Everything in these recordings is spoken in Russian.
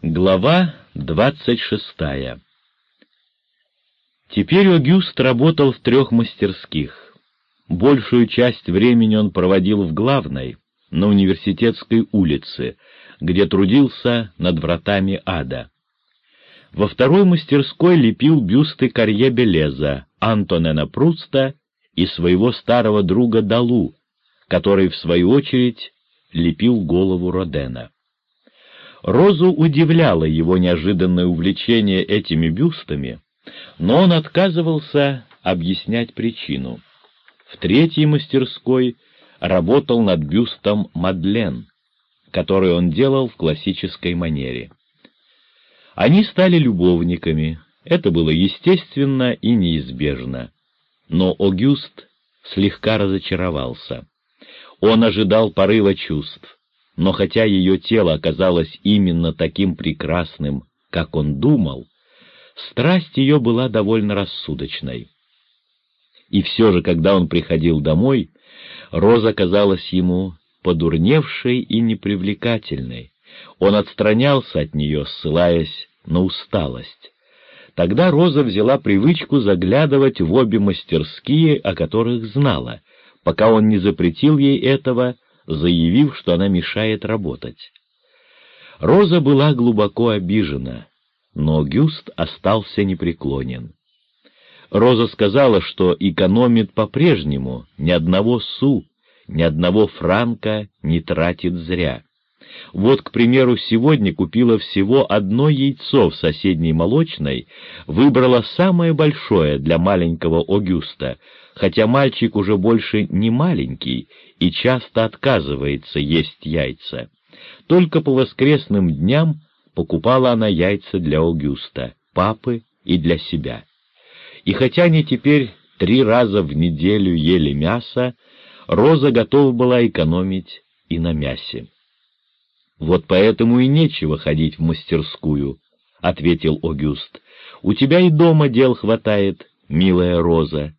Глава двадцать шестая Теперь Огюст работал в трех мастерских. Большую часть времени он проводил в главной, на университетской улице, где трудился над вратами ада. Во второй мастерской лепил бюсты Карье Белеза, Антонена Пруста и своего старого друга Далу, который, в свою очередь, лепил голову Родена. Розу удивляло его неожиданное увлечение этими бюстами, но он отказывался объяснять причину. В третьей мастерской работал над бюстом Мадлен, который он делал в классической манере. Они стали любовниками, это было естественно и неизбежно, но Огюст слегка разочаровался. Он ожидал порыва чувств, но хотя ее тело оказалось именно таким прекрасным, как он думал, страсть ее была довольно рассудочной. И все же, когда он приходил домой, Роза казалась ему подурневшей и непривлекательной. Он отстранялся от нее, ссылаясь на усталость. Тогда Роза взяла привычку заглядывать в обе мастерские, о которых знала, пока он не запретил ей этого, заявив, что она мешает работать. Роза была глубоко обижена, но Гюст остался непреклонен. Роза сказала, что экономит по-прежнему, ни одного су, ни одного франка не тратит зря. Вот, к примеру, сегодня купила всего одно яйцо в соседней молочной, выбрала самое большое для маленького Огюста, хотя мальчик уже больше не маленький и часто отказывается есть яйца. Только по воскресным дням покупала она яйца для Огюста, папы и для себя. И хотя они теперь три раза в неделю ели мясо, Роза готова была экономить и на мясе. «Вот поэтому и нечего ходить в мастерскую», — ответил Огюст. «У тебя и дома дел хватает, милая Роза».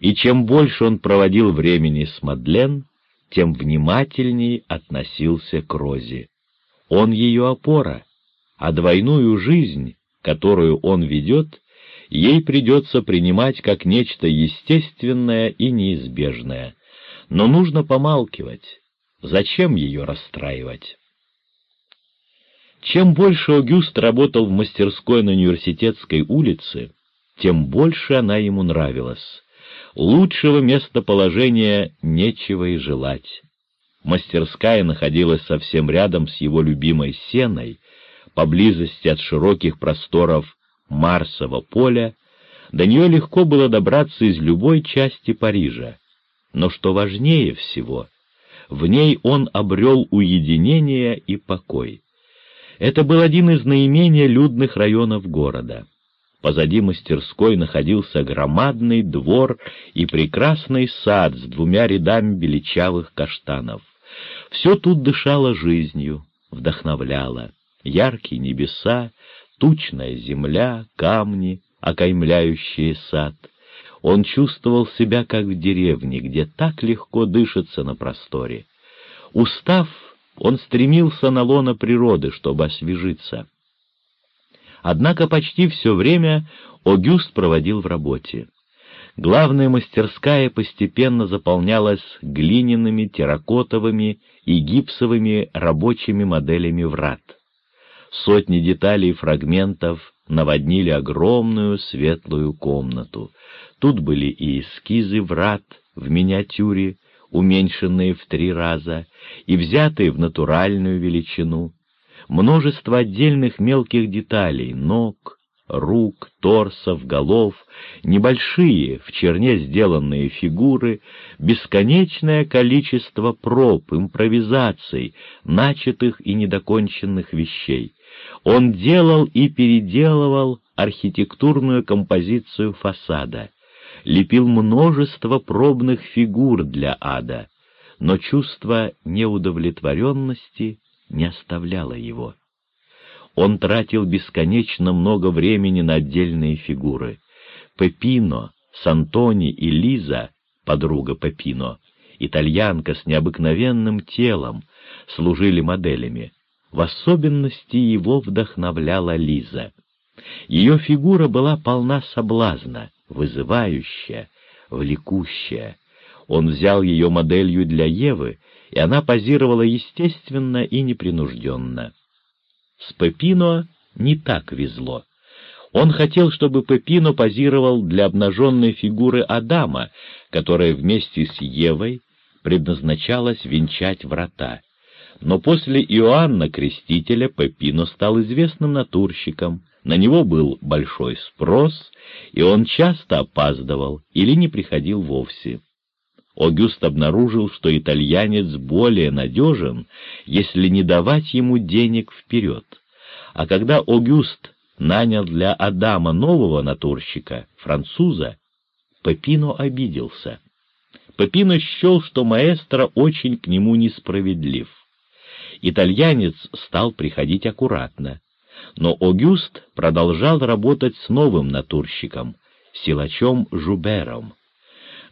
И чем больше он проводил времени с Мадлен, тем внимательней относился к Розе. Он ее опора, а двойную жизнь, которую он ведет, ей придется принимать как нечто естественное и неизбежное. Но нужно помалкивать. Зачем ее расстраивать? Чем больше Огюст работал в мастерской на университетской улице, тем больше она ему нравилась. Лучшего местоположения нечего и желать. Мастерская находилась совсем рядом с его любимой сеной, поблизости от широких просторов Марсового поля, до нее легко было добраться из любой части Парижа. Но что важнее всего, в ней он обрел уединение и покой. Это был один из наименее людных районов города. Позади мастерской находился громадный двор и прекрасный сад с двумя рядами величавых каштанов. Все тут дышало жизнью, вдохновляло. Яркие небеса, тучная земля, камни, окаймляющие сад. Он чувствовал себя как в деревне, где так легко дышится на просторе. Устав, он стремился на лоно природы, чтобы освежиться. Однако почти все время Огюст проводил в работе. Главная мастерская постепенно заполнялась глиняными, терракотовыми и гипсовыми рабочими моделями врат. Сотни деталей и фрагментов наводнили огромную светлую комнату. Тут были и эскизы врат в миниатюре, уменьшенные в три раза и взятые в натуральную величину, множество отдельных мелких деталей — ног, рук, торсов, голов, небольшие, в черне сделанные фигуры, бесконечное количество проб, импровизаций, начатых и недоконченных вещей. Он делал и переделывал архитектурную композицию фасада, лепил множество пробных фигур для ада, но чувство неудовлетворенности не оставляло его. Он тратил бесконечно много времени на отдельные фигуры. Пепино, Сантони и Лиза, подруга Пепино, итальянка с необыкновенным телом, служили моделями. В особенности его вдохновляла Лиза. Ее фигура была полна соблазна, вызывающая, влекущая. Он взял ее моделью для Евы, и она позировала естественно и непринужденно. С Пепино не так везло. Он хотел, чтобы Пепино позировал для обнаженной фигуры Адама, которая вместе с Евой предназначалась венчать врата. Но после Иоанна Крестителя Пепино стал известным натурщиком, на него был большой спрос, и он часто опаздывал или не приходил вовсе. Огюст обнаружил, что итальянец более надежен, если не давать ему денег вперед. А когда Огюст нанял для Адама нового натурщика, француза, Пепино обиделся. Пепино счел, что маэстро очень к нему несправедлив. Итальянец стал приходить аккуратно, но Огюст продолжал работать с новым натурщиком, силачом Жубером.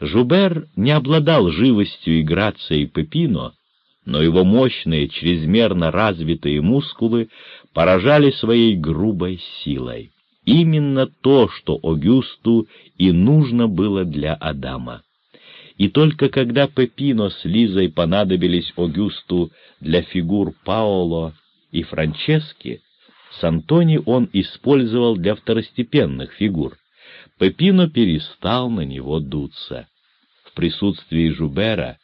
Жубер не обладал живостью и грацией Пепино, но его мощные, чрезмерно развитые мускулы поражали своей грубой силой. Именно то, что Огюсту и нужно было для Адама. И только когда Пепино с Лизой понадобились Огюсту для фигур Паоло и Франчески, с Антони он использовал для второстепенных фигур. Пепино перестал на него дуться. В присутствии Жубера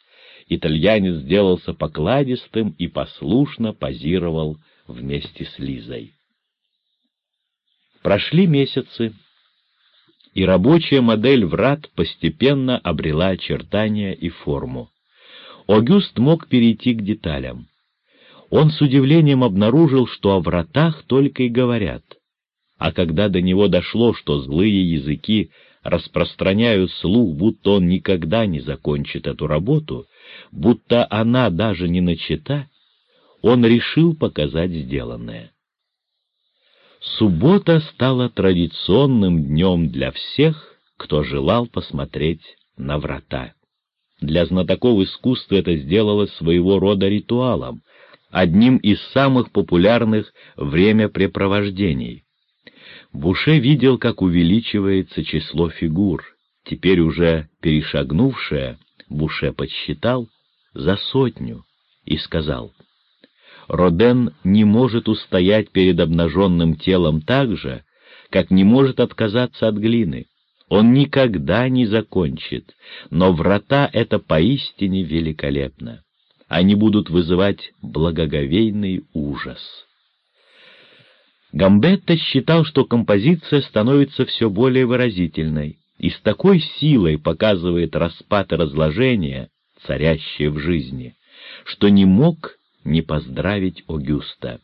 итальянец сделался покладистым и послушно позировал вместе с Лизой. Прошли месяцы, и рабочая модель врат постепенно обрела очертания и форму. Огюст мог перейти к деталям. Он с удивлением обнаружил, что о вратах только и говорят. А когда до него дошло, что злые языки распространяют слух, будто он никогда не закончит эту работу, будто она даже не начата, он решил показать сделанное. Суббота стала традиционным днем для всех, кто желал посмотреть на врата. Для знатоков искусства это сделало своего рода ритуалом, одним из самых популярных времяпрепровождений. Буше видел, как увеличивается число фигур, теперь уже перешагнувшее, Буше подсчитал, за сотню, и сказал — Роден не может устоять перед обнаженным телом так же, как не может отказаться от глины. Он никогда не закончит, но врата — это поистине великолепно. Они будут вызывать благоговейный ужас. Гамбетта считал, что композиция становится все более выразительной и с такой силой показывает распад и разложение, царящее в жизни, что не мог не поздравить Огюста.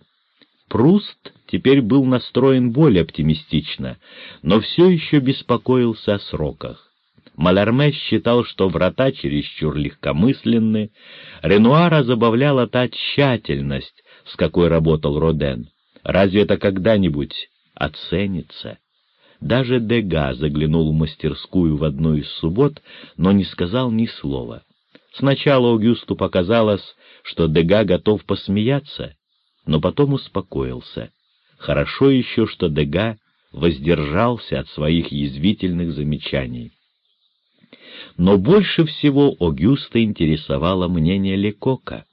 Пруст теперь был настроен более оптимистично, но все еще беспокоился о сроках. Малярме считал, что врата чересчур легкомысленны, Ренуара забавляла та тщательность, с какой работал Роден. Разве это когда-нибудь оценится? Даже Дега заглянул в мастерскую в одну из суббот, но не сказал ни слова. Сначала Аугусту показалось, что Дега готов посмеяться, но потом успокоился. Хорошо еще, что Дега воздержался от своих язвительных замечаний. Но больше всего Огюста интересовало мнение Лекока.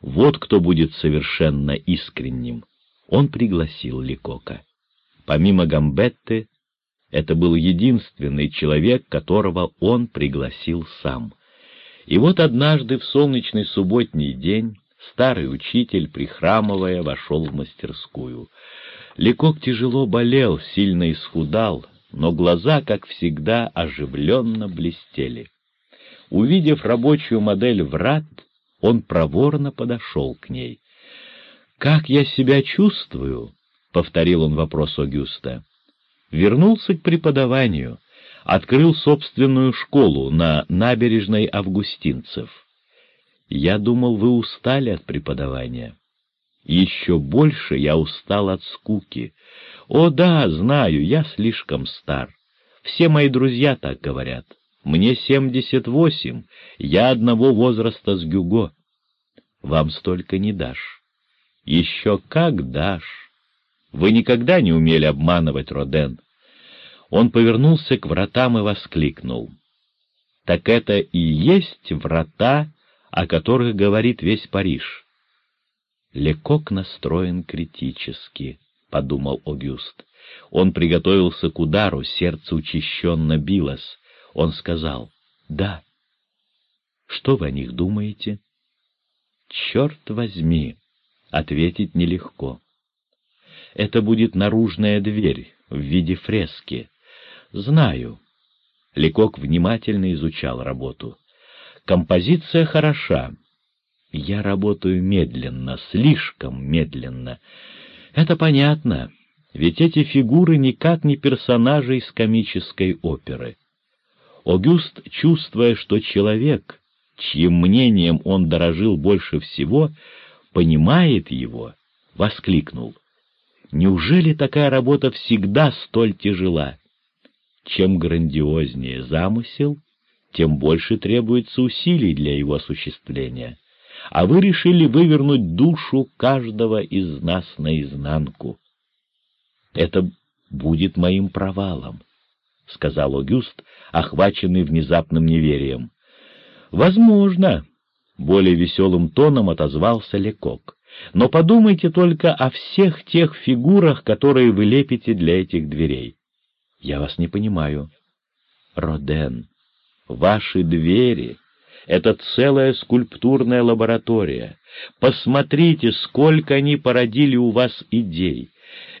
Вот кто будет совершенно искренним. Он пригласил Лекока. Помимо Гамбетты, это был единственный человек, которого он пригласил сам — и вот однажды в солнечный субботний день старый учитель, прихрамывая, вошел в мастерскую. Лекок тяжело болел, сильно исхудал, но глаза, как всегда, оживленно блестели. Увидев рабочую модель врат, он проворно подошел к ней. «Как я себя чувствую?» — повторил он вопрос Огюста. Вернулся к преподаванию открыл собственную школу на набережной Августинцев. Я думал, вы устали от преподавания. Еще больше я устал от скуки. О да, знаю, я слишком стар. Все мои друзья так говорят. Мне семьдесят восемь, я одного возраста с Гюго. Вам столько не дашь. Еще как дашь! Вы никогда не умели обманывать, Роден. Он повернулся к вратам и воскликнул. Так это и есть врата, о которых говорит весь Париж. Лекок настроен критически, — подумал Огюст. Он приготовился к удару, сердце учащенно билось. Он сказал «Да». «Что вы о них думаете?» «Черт возьми!» — ответить нелегко. «Это будет наружная дверь в виде фрески. Знаю». Лекок внимательно изучал работу. «Композиция хороша. Я работаю медленно, слишком медленно. Это понятно, ведь эти фигуры никак не персонажи из комической оперы. Огюст, чувствуя, что человек, чьим мнением он дорожил больше всего, понимает его, воскликнул. Неужели такая работа всегда столь тяжела? Чем грандиознее замысел, тем больше требуется усилий для его осуществления. А вы решили вывернуть душу каждого из нас наизнанку. Это будет моим провалом, — сказал Огюст, охваченный внезапным неверием. — Возможно, — более веселым тоном отозвался Лекок. — Но подумайте только о всех тех фигурах, которые вы лепите для этих дверей. — Я вас не понимаю. — Роден, ваши двери — это целая скульптурная лаборатория. Посмотрите, сколько они породили у вас идей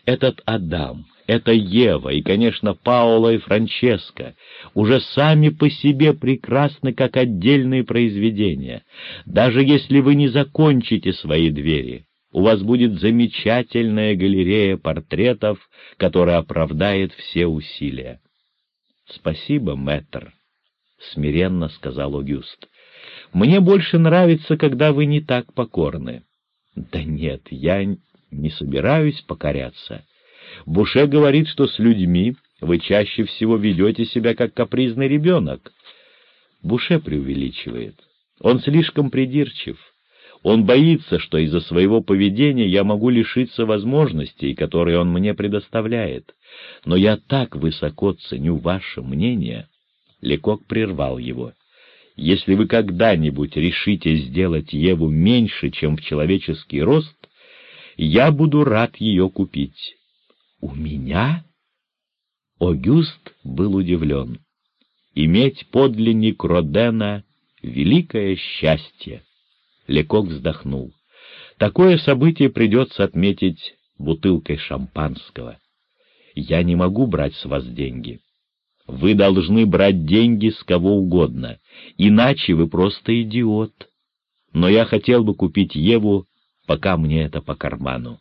этот Адам, это Ева и, конечно, Паула и Франческо уже сами по себе прекрасны как отдельные произведения. Даже если вы не закончите свои двери, у вас будет замечательная галерея портретов, которая оправдает все усилия. — Спасибо, мэтр, — смиренно сказал Огюст. — Мне больше нравится, когда вы не так покорны. — Да нет, я не собираюсь покоряться. Буше говорит, что с людьми вы чаще всего ведете себя как капризный ребенок. Буше преувеличивает. Он слишком придирчив. Он боится, что из-за своего поведения я могу лишиться возможностей, которые он мне предоставляет. Но я так высоко ценю ваше мнение. Лекок прервал его. Если вы когда-нибудь решите сделать Еву меньше, чем в человеческий рост, я буду рад ее купить. — У меня? Огюст был удивлен. Иметь подлинник Родена — великое счастье. Лекок вздохнул. Такое событие придется отметить бутылкой шампанского. Я не могу брать с вас деньги. Вы должны брать деньги с кого угодно, иначе вы просто идиот. Но я хотел бы купить Еву пока мне это по карману.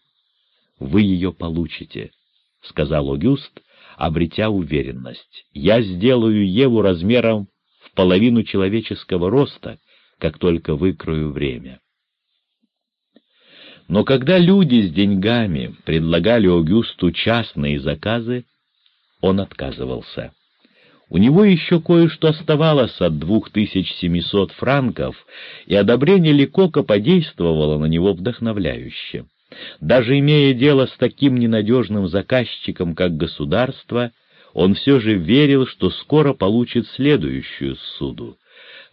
Вы ее получите, — сказал Огюст, обретя уверенность. Я сделаю Еву размером в половину человеческого роста, как только выкрою время. Но когда люди с деньгами предлагали Огюсту частные заказы, он отказывался. У него еще кое-что оставалось от двух тысяч семисот франков, и одобрение Лекока подействовало на него вдохновляюще. Даже имея дело с таким ненадежным заказчиком, как государство, он все же верил, что скоро получит следующую суду.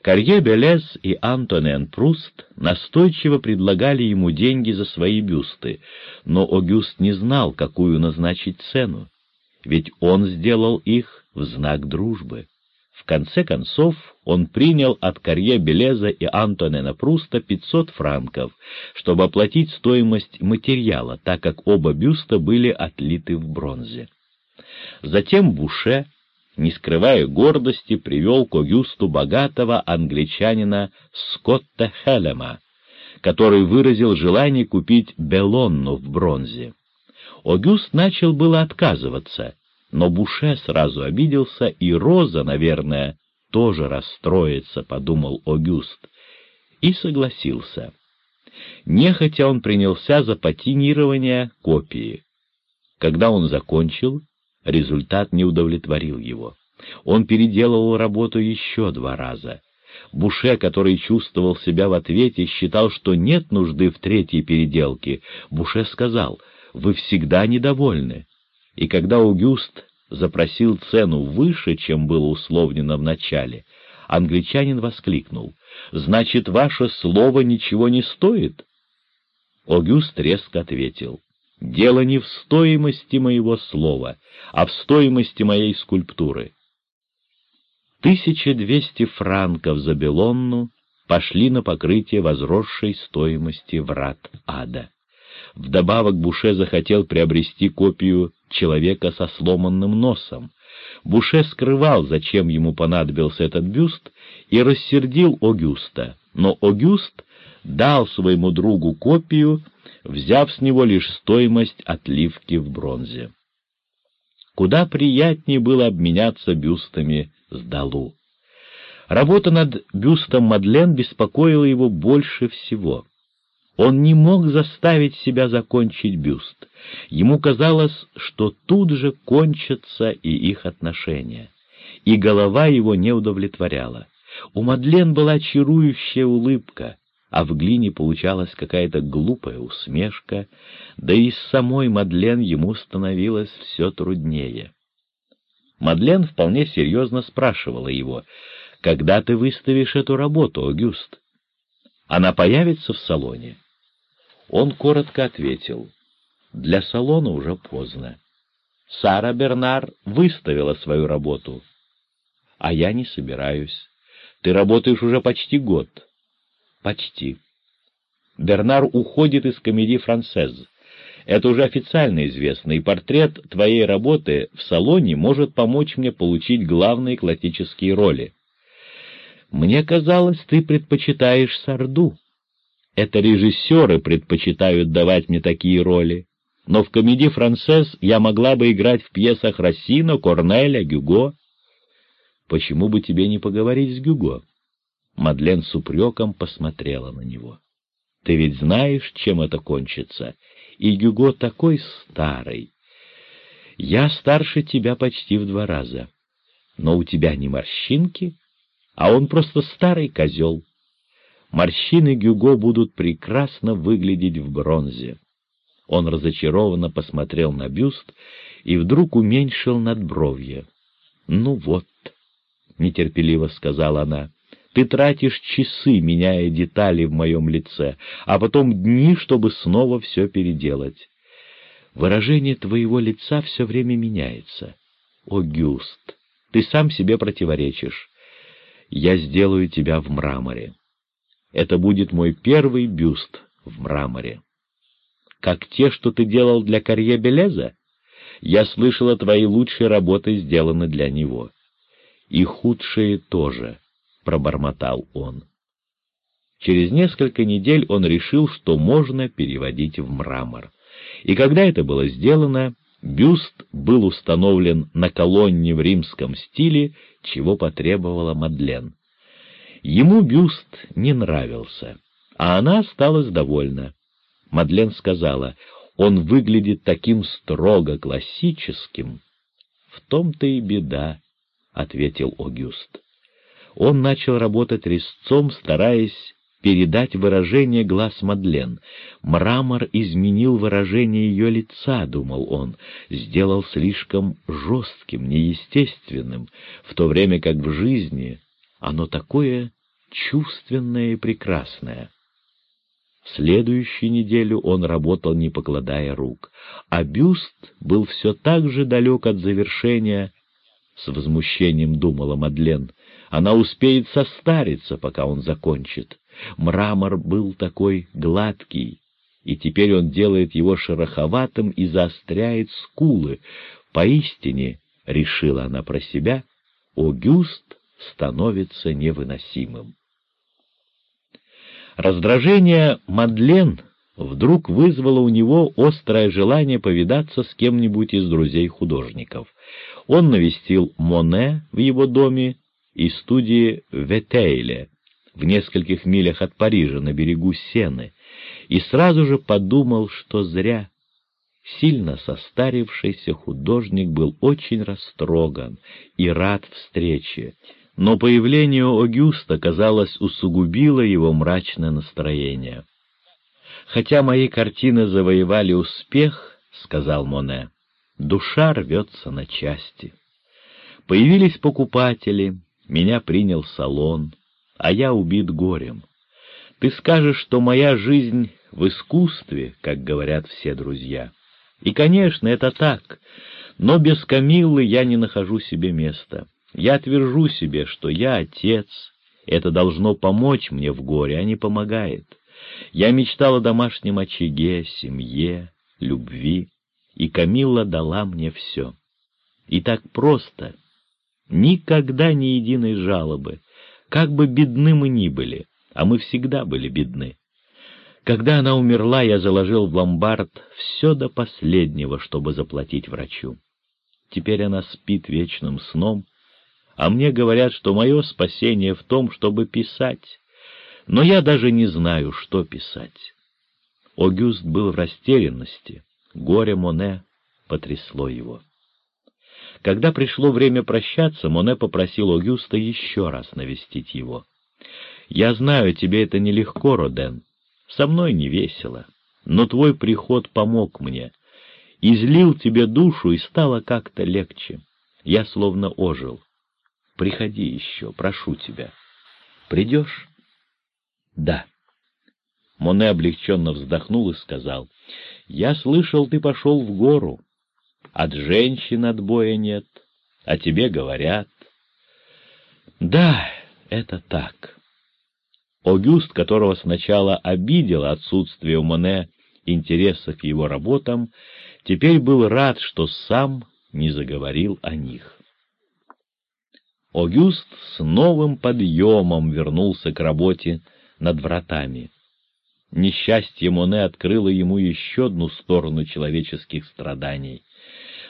Карье Белес и Антонен Пруст настойчиво предлагали ему деньги за свои бюсты, но Огюст не знал, какую назначить цену, ведь он сделал их в знак дружбы. В конце концов, он принял от Карье Белеза и Антонена Пруста 500 франков, чтобы оплатить стоимость материала, так как оба бюста были отлиты в бронзе. Затем Буше, не скрывая гордости, привел к Огюсту богатого англичанина Скотта Хелема, который выразил желание купить Белонну в бронзе. Огюст начал было отказываться — но Буше сразу обиделся, и Роза, наверное, тоже расстроится, — подумал Огюст, и согласился. Нехотя он принялся за патинирование копии. Когда он закончил, результат не удовлетворил его. Он переделывал работу еще два раза. Буше, который чувствовал себя в ответе, считал, что нет нужды в третьей переделке. Буше сказал, «Вы всегда недовольны». И когда Аугюст запросил цену выше, чем было условлено в начале, англичанин воскликнул, «Значит, ваше слово ничего не стоит?» Огюст резко ответил, «Дело не в стоимости моего слова, а в стоимости моей скульптуры. 1200 франков за Белонну пошли на покрытие возросшей стоимости врат ада. Вдобавок Буше захотел приобрести копию человека со сломанным носом. Буше скрывал, зачем ему понадобился этот бюст, и рассердил Огюста, но Огюст дал своему другу копию, взяв с него лишь стоимость отливки в бронзе. Куда приятнее было обменяться бюстами сдалу. Работа над бюстом Мадлен беспокоила его больше всего. Он не мог заставить себя закончить бюст. Ему казалось, что тут же кончатся и их отношения. И голова его не удовлетворяла. У Мадлен была чарующая улыбка, а в глине получалась какая-то глупая усмешка, да и с самой Мадлен ему становилось все труднее. Мадлен вполне серьезно спрашивала его, «Когда ты выставишь эту работу, Огюст?» «Она появится в салоне?» Он коротко ответил, «Для салона уже поздно. Сара Бернар выставила свою работу, а я не собираюсь. Ты работаешь уже почти год». «Почти». Бернар уходит из комедии «Францез». Это уже официально известно, и портрет твоей работы в салоне может помочь мне получить главные классические роли. Мне казалось, ты предпочитаешь Сарду. Это режиссеры предпочитают давать мне такие роли. Но в комедии «Францесс» я могла бы играть в пьесах Рассино, Корнеля, Гюго. Почему бы тебе не поговорить с Гюго? Мадлен с упреком посмотрела на него. Ты ведь знаешь, чем это кончится, и Гюго такой старый. Я старше тебя почти в два раза, но у тебя не морщинки, а он просто старый козел. Морщины Гюго будут прекрасно выглядеть в бронзе. Он разочарованно посмотрел на бюст и вдруг уменьшил надбровье. — Ну вот, — нетерпеливо сказала она, ты тратишь часы, меняя детали в моем лице, а потом дни, чтобы снова все переделать. Выражение твоего лица все время меняется. О, Гюст, ты сам себе противоречишь. Я сделаю тебя в мраморе. Это будет мой первый бюст в мраморе. Как те, что ты делал для Карье Белеза? Я слышала, твои лучшие работы сделаны для него. И худшие тоже. — пробормотал он. Через несколько недель он решил, что можно переводить в мрамор. И когда это было сделано, бюст был установлен на колонне в римском стиле, чего потребовала Мадлен. Ему бюст не нравился, а она осталась довольна. Мадлен сказала, он выглядит таким строго классическим. — В том-то и беда, — ответил Огюст он начал работать резцом, стараясь передать выражение глаз Мадлен. Мрамор изменил выражение ее лица, думал он, сделал слишком жестким, неестественным, в то время как в жизни оно такое чувственное и прекрасное. В следующую неделю он работал, не покладая рук, а бюст был все так же далек от завершения, с возмущением думала Мадлен, она успеет состариться, пока он закончит. Мрамор был такой гладкий, и теперь он делает его шероховатым и заостряет скулы. Поистине, — решила она про себя, — Огюст становится невыносимым. Раздражение Мадлен вдруг вызвало у него острое желание повидаться с кем-нибудь из друзей художников. Он навестил Моне в его доме и студии Ветейле в нескольких милях от Парижа на берегу Сены, и сразу же подумал, что зря. Сильно состарившийся художник был очень растроган и рад встрече, но появление Огюста, казалось, усугубило его мрачное настроение. «Хотя мои картины завоевали успех, — сказал Моне, — душа рвется на части. Появились покупатели, меня принял салон, а я убит горем. Ты скажешь, что моя жизнь в искусстве, как говорят все друзья. И, конечно, это так, но без Камиллы я не нахожу себе места. Я отвержу себе, что я отец, это должно помочь мне в горе, а не помогает. Я мечтал о домашнем очаге, семье, любви, и Камилла дала мне все. И так просто, никогда ни единой жалобы, как бы бедны мы ни были, а мы всегда были бедны. Когда она умерла, я заложил в ломбард все до последнего, чтобы заплатить врачу. Теперь она спит вечным сном, а мне говорят, что мое спасение в том, чтобы писать, но я даже не знаю, что писать. Огюст был в растерянности, горе Моне потрясло его. Когда пришло время прощаться, Моне попросил Огюста еще раз навестить его. «Я знаю, тебе это нелегко, Роден, со мной не весело, но твой приход помог мне, излил тебе душу, и стало как-то легче. Я словно ожил. Приходи еще, прошу тебя. Придешь? Да. Моне облегченно вздохнул и сказал, «Я слышал, ты пошел в гору. От женщин отбоя нет, а тебе говорят». «Да, это так». Огюст, которого сначала обидело отсутствие у Моне интересов к его работам, теперь был рад, что сам не заговорил о них. Огюст с новым подъемом вернулся к работе над вратами. Несчастье Моне открыло ему еще одну сторону человеческих страданий.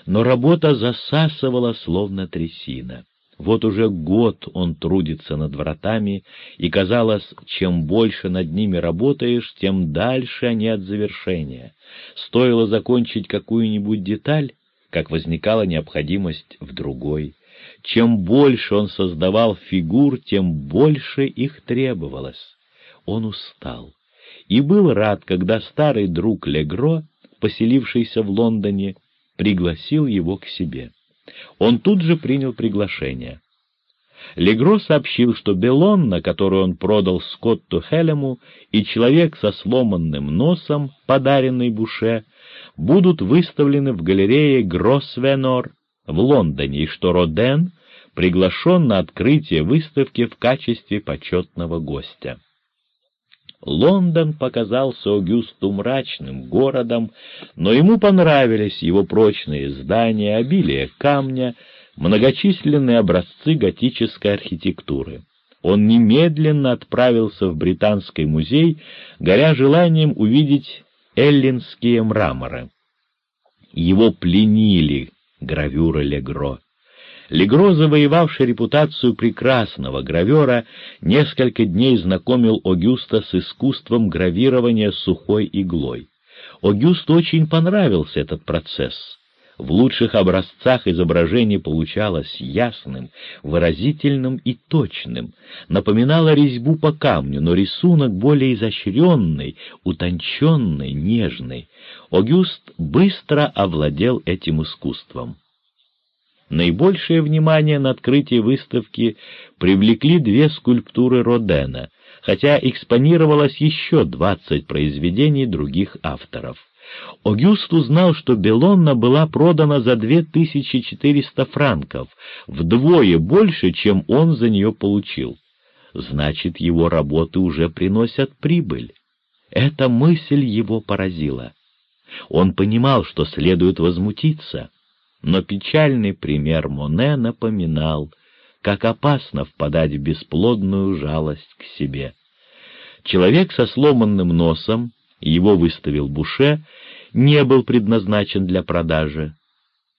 Но работа засасывала, словно трясина. Вот уже год он трудится над вратами, и, казалось, чем больше над ними работаешь, тем дальше они от завершения. Стоило закончить какую-нибудь деталь, как возникала необходимость в другой. Чем больше он создавал фигур, тем больше их требовалось. Он устал и был рад, когда старый друг Легро, поселившийся в Лондоне, пригласил его к себе. Он тут же принял приглашение. Легро сообщил, что Белонна, которую он продал Скотту Хелему, и человек со сломанным носом, подаренный Буше, будут выставлены в галерее Гроссвенор в Лондоне, и что Роден приглашен на открытие выставки в качестве почетного гостя. Лондон показался Огюсту мрачным городом, но ему понравились его прочные здания, обилие камня, многочисленные образцы готической архитектуры. Он немедленно отправился в Британский музей, горя желанием увидеть эллинские мраморы. Его пленили гравюры Легро. Легро, завоевавший репутацию прекрасного гравера, несколько дней знакомил Огюста с искусством гравирования сухой иглой. Огюсту очень понравился этот процесс. В лучших образцах изображение получалось ясным, выразительным и точным, напоминало резьбу по камню, но рисунок более изощренный, утонченный, нежный. Огюст быстро овладел этим искусством. Наибольшее внимание на открытии выставки привлекли две скульптуры Родена, хотя экспонировалось еще двадцать произведений других авторов. Огюст узнал, что Белонна была продана за 2400 франков, вдвое больше, чем он за нее получил. Значит, его работы уже приносят прибыль. Эта мысль его поразила. Он понимал, что следует возмутиться — но печальный пример Моне напоминал, как опасно впадать в бесплодную жалость к себе. Человек со сломанным носом, его выставил Буше, не был предназначен для продажи.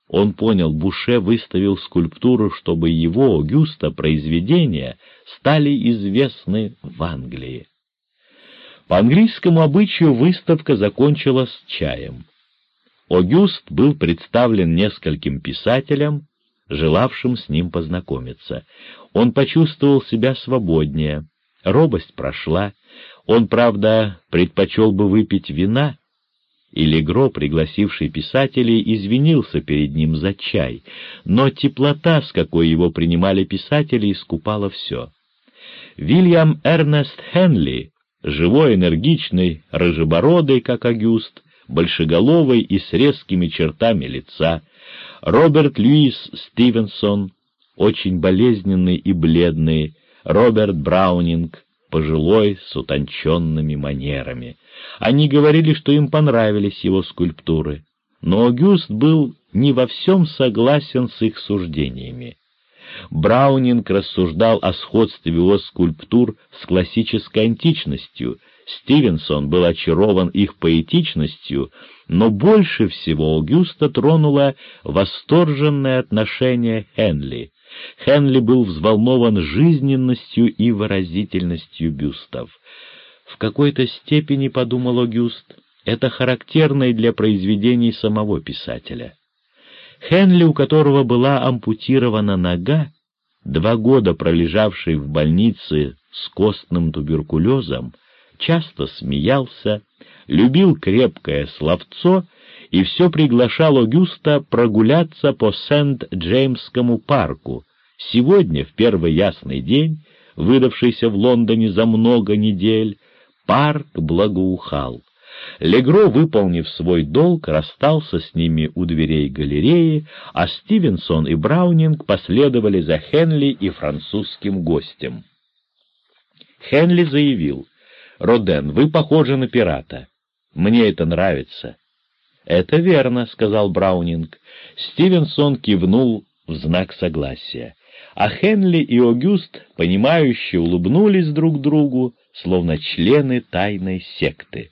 Он понял, Буше выставил скульптуру, чтобы его, Огюста, произведения стали известны в Англии. По английскому обычаю выставка закончилась чаем. Огюст был представлен нескольким писателям, желавшим с ним познакомиться. Он почувствовал себя свободнее, робость прошла, он, правда, предпочел бы выпить вина, и Легро, пригласивший писателей, извинился перед ним за чай, но теплота, с какой его принимали писатели, искупала все. Вильям Эрнест Хенли, живой, энергичный, рыжебородый, как Агюст, большеголовый и с резкими чертами лица, Роберт Льюис Стивенсон, очень болезненный и бледный, Роберт Браунинг, пожилой, с утонченными манерами. Они говорили, что им понравились его скульптуры, но Огюст был не во всем согласен с их суждениями. Браунинг рассуждал о сходстве его скульптур с классической античностью, Стивенсон был очарован их поэтичностью, но больше всего Огюста тронуло восторженное отношение Хенли. Хенли был взволнован жизненностью и выразительностью бюстов. В какой-то степени, подумал Огюст, это характерно и для произведений самого писателя. Хенли, у которого была ампутирована нога, два года пролежавший в больнице с костным туберкулезом, часто смеялся, любил крепкое словцо и все приглашал Огюста прогуляться по Сент-Джеймскому парку. Сегодня, в первый ясный день, выдавшийся в Лондоне за много недель, парк благоухал. Легро, выполнив свой долг, расстался с ними у дверей галереи, а Стивенсон и Браунинг последовали за Хенли и французским гостем. Хенли заявил, «Роден, вы похожи на пирата. Мне это нравится». «Это верно», — сказал Браунинг. Стивенсон кивнул в знак согласия, а Хенли и Огюст, понимающе улыбнулись друг другу, словно члены тайной секты.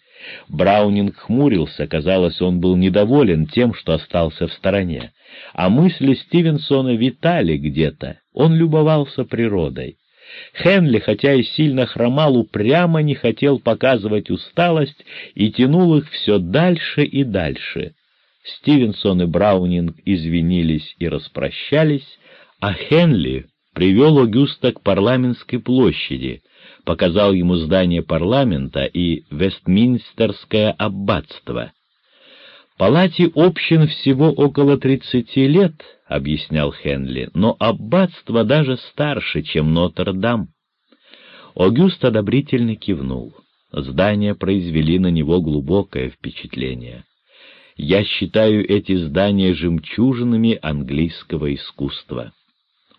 Браунинг хмурился, казалось, он был недоволен тем, что остался в стороне, а мысли Стивенсона витали где-то, он любовался природой. Хенли, хотя и сильно хромал, упрямо не хотел показывать усталость и тянул их все дальше и дальше. Стивенсон и Браунинг извинились и распрощались, а Хенли привел Огюста к парламентской площади, показал ему здание парламента и Вестминстерское аббатство. Палате общин всего около тридцати лет, — объяснял Хенли, — но аббатство даже старше, чем Нотр-Дам. Огюст одобрительно кивнул. Здания произвели на него глубокое впечатление. Я считаю эти здания жемчужинами английского искусства.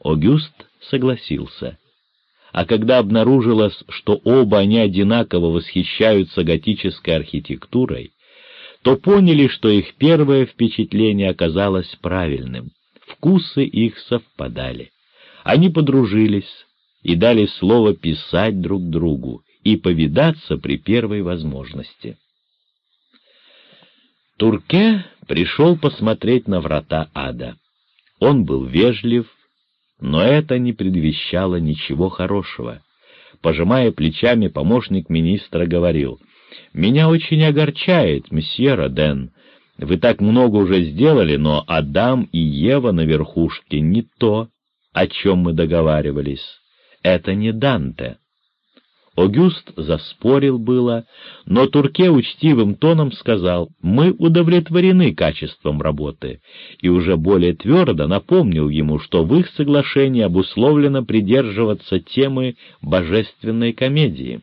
Огюст согласился. А когда обнаружилось, что оба они одинаково восхищаются готической архитектурой, то поняли, что их первое впечатление оказалось правильным, вкусы их совпадали. Они подружились и дали слово писать друг другу и повидаться при первой возможности. Турке пришел посмотреть на врата ада. Он был вежлив, но это не предвещало ничего хорошего. Пожимая плечами, помощник министра говорил, «Меня очень огорчает, месье Роден. Вы так много уже сделали, но Адам и Ева на верхушке не то, о чем мы договаривались. Это не Данте». Огюст заспорил было, но Турке учтивым тоном сказал, «Мы удовлетворены качеством работы», и уже более твердо напомнил ему, что в их соглашении обусловлено придерживаться темы божественной комедии.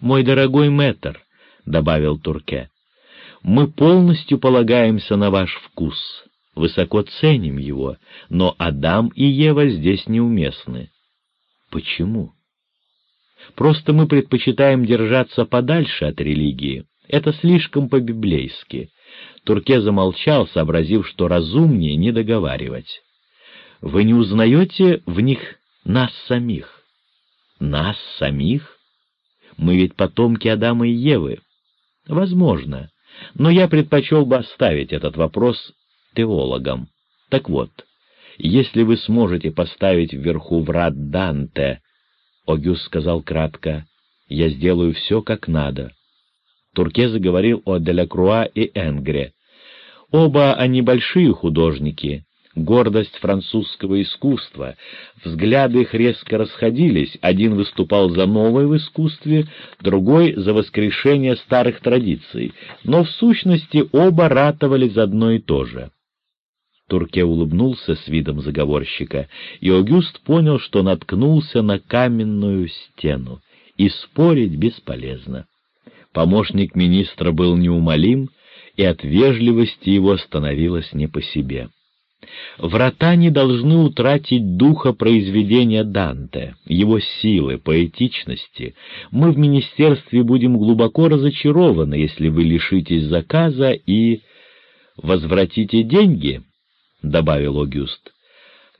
«Мой дорогой мэтр», — добавил Турке, — «мы полностью полагаемся на ваш вкус, высоко ценим его, но Адам и Ева здесь неуместны». «Почему?» Просто мы предпочитаем держаться подальше от религии. Это слишком по-библейски. Турке замолчал, сообразив, что разумнее не договаривать. Вы не узнаете в них нас самих? Нас самих? Мы ведь потомки Адама и Евы. Возможно, но я предпочел бы оставить этот вопрос теологам. Так вот, если вы сможете поставить вверху врат Данте Огюст сказал кратко, «Я сделаю все как надо». Турке заговорил о Делякруа и Энгре. Оба они большие художники. Гордость французского искусства. Взгляды их резко расходились, один выступал за новое в искусстве, другой — за воскрешение старых традиций, но в сущности оба ратовали за одно и то же. Турке улыбнулся с видом заговорщика, и Огюст понял, что наткнулся на каменную стену, и спорить бесполезно. Помощник министра был неумолим, и от вежливости его становилось не по себе. Врата не должны утратить духа произведения Данте, его силы, поэтичности. Мы в министерстве будем глубоко разочарованы, если вы лишитесь заказа и возвратите деньги, — добавил Огюст.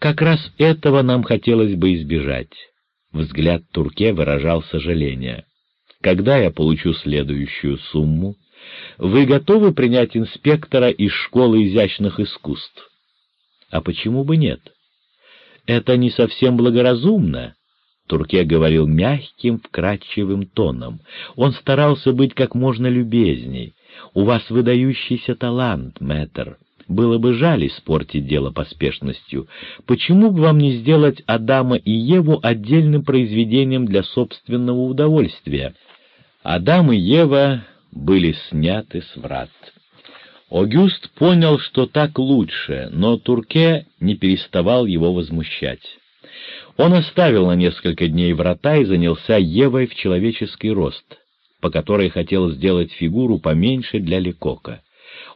Как раз этого нам хотелось бы избежать. Взгляд Турке выражал сожаление. Когда я получу следующую сумму? Вы готовы принять инспектора из школы изящных искусств? А почему бы нет? Это не совсем благоразумно. Турке говорил мягким, вкрадчивым тоном. Он старался быть как можно любезней. У вас выдающийся талант, мэтр. Было бы жаль испортить дело поспешностью. Почему бы вам не сделать Адама и Еву отдельным произведением для собственного удовольствия? Адам и Ева были сняты с врат. Огюст понял, что так лучше, но Турке не переставал его возмущать. Он оставил на несколько дней врата и занялся Евой в человеческий рост, по которой хотел сделать фигуру поменьше для Лекока.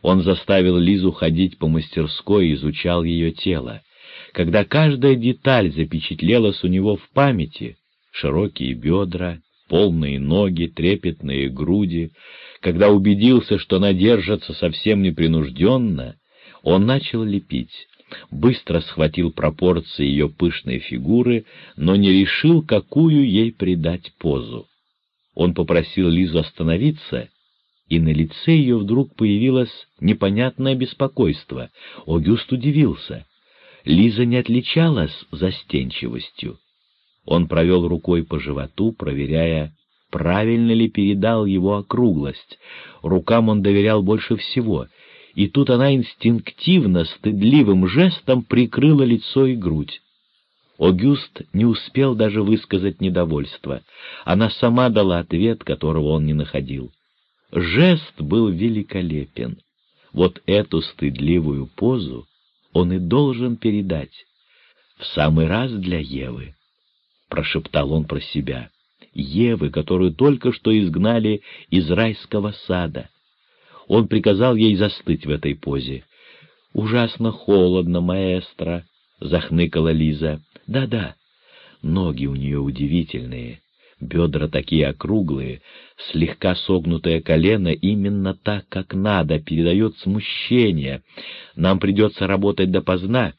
Он заставил Лизу ходить по мастерской и изучал ее тело. Когда каждая деталь запечатлелась у него в памяти — широкие бедра, полные ноги, трепетные груди, когда убедился, что она держится совсем непринужденно, он начал лепить. Быстро схватил пропорции ее пышной фигуры, но не решил, какую ей придать позу. Он попросил Лизу остановиться, и на лице ее вдруг появилось непонятное беспокойство. Огюст удивился. Лиза не отличалась застенчивостью. Он провел рукой по животу, проверяя, правильно ли передал его округлость. Рукам он доверял больше всего, и тут она инстинктивно, стыдливым жестом прикрыла лицо и грудь. Огюст не успел даже высказать недовольство. Она сама дала ответ, которого он не находил. Жест был великолепен. Вот эту стыдливую позу он и должен передать. В самый раз для Евы, — прошептал он про себя. Евы, которую только что изгнали из райского сада. Он приказал ей застыть в этой позе. «Ужасно холодно, маэстро», — захныкала Лиза. «Да-да, ноги у нее удивительные, бедра такие округлые, слегка согнутое колено именно так, как надо, передает смущение. Нам придется работать допоздна».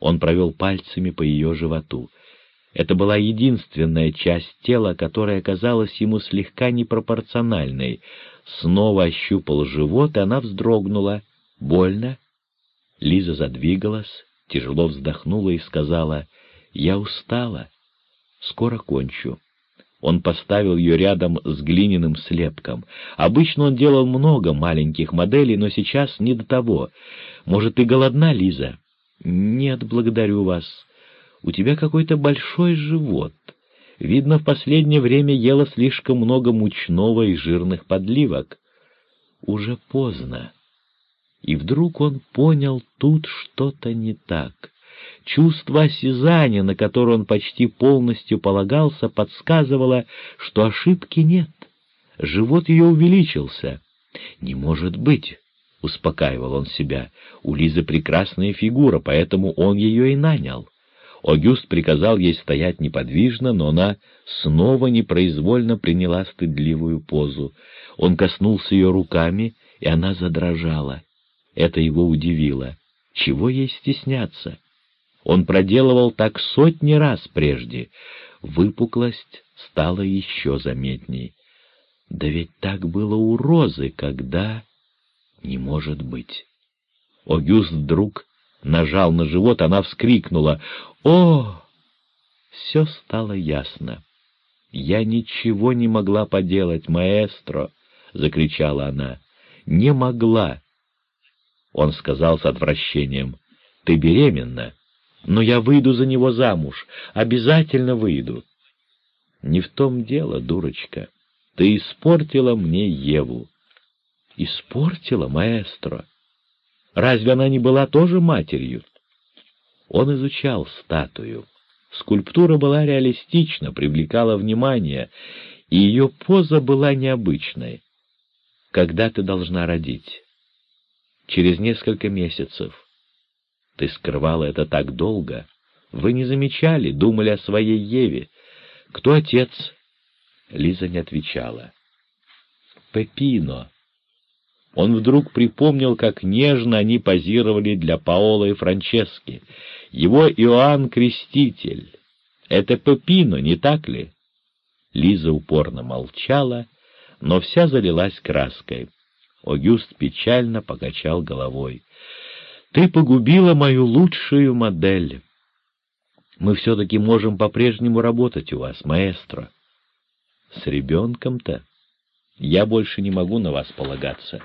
Он провел пальцами по ее животу. Это была единственная часть тела, которая казалась ему слегка непропорциональной. Снова ощупал живот, и она вздрогнула. «Больно?» Лиза задвигалась, тяжело вздохнула и сказала, «Я устала. Скоро кончу». Он поставил ее рядом с глиняным слепком. Обычно он делал много маленьких моделей, но сейчас не до того. «Может, ты голодна, Лиза?» «Нет, благодарю вас. У тебя какой-то большой живот. Видно, в последнее время ела слишком много мучного и жирных подливок. Уже поздно. И вдруг он понял, тут что-то не так. Чувство осязания, на которое он почти полностью полагался, подсказывало, что ошибки нет. Живот ее увеличился. «Не может быть!» — успокаивал он себя. «У Лизы прекрасная фигура, поэтому он ее и нанял». Огюст приказал ей стоять неподвижно, но она снова непроизвольно приняла стыдливую позу. Он коснулся ее руками, и она задрожала. Это его удивило. Чего ей стесняться? Он проделывал так сотни раз прежде. Выпуклость стала еще заметней. Да ведь так было у Розы, когда... Не может быть. Огюст вдруг нажал на живот, она вскрикнула. «О!» Все стало ясно. «Я ничего не могла поделать, маэстро!» — закричала она. «Не могла!» Он сказал с отвращением. Ты беременна, но я выйду за него замуж, обязательно выйду. Не в том дело, дурочка. Ты испортила мне Еву. Испортила, маэстро? Разве она не была тоже матерью? Он изучал статую. Скульптура была реалистична, привлекала внимание, и ее поза была необычной. Когда ты должна родить? Через несколько месяцев. Ты скрывала это так долго. Вы не замечали, думали о своей Еве. Кто отец? Лиза не отвечала. Пепино. Он вдруг припомнил, как нежно они позировали для Паола и Франчески. Его Иоанн Креститель. Это Пепино, не так ли? Лиза упорно молчала, но вся залилась краской. Огюст печально покачал головой. «Ты погубила мою лучшую модель. Мы все-таки можем по-прежнему работать у вас, маэстро». «С ребенком-то? Я больше не могу на вас полагаться».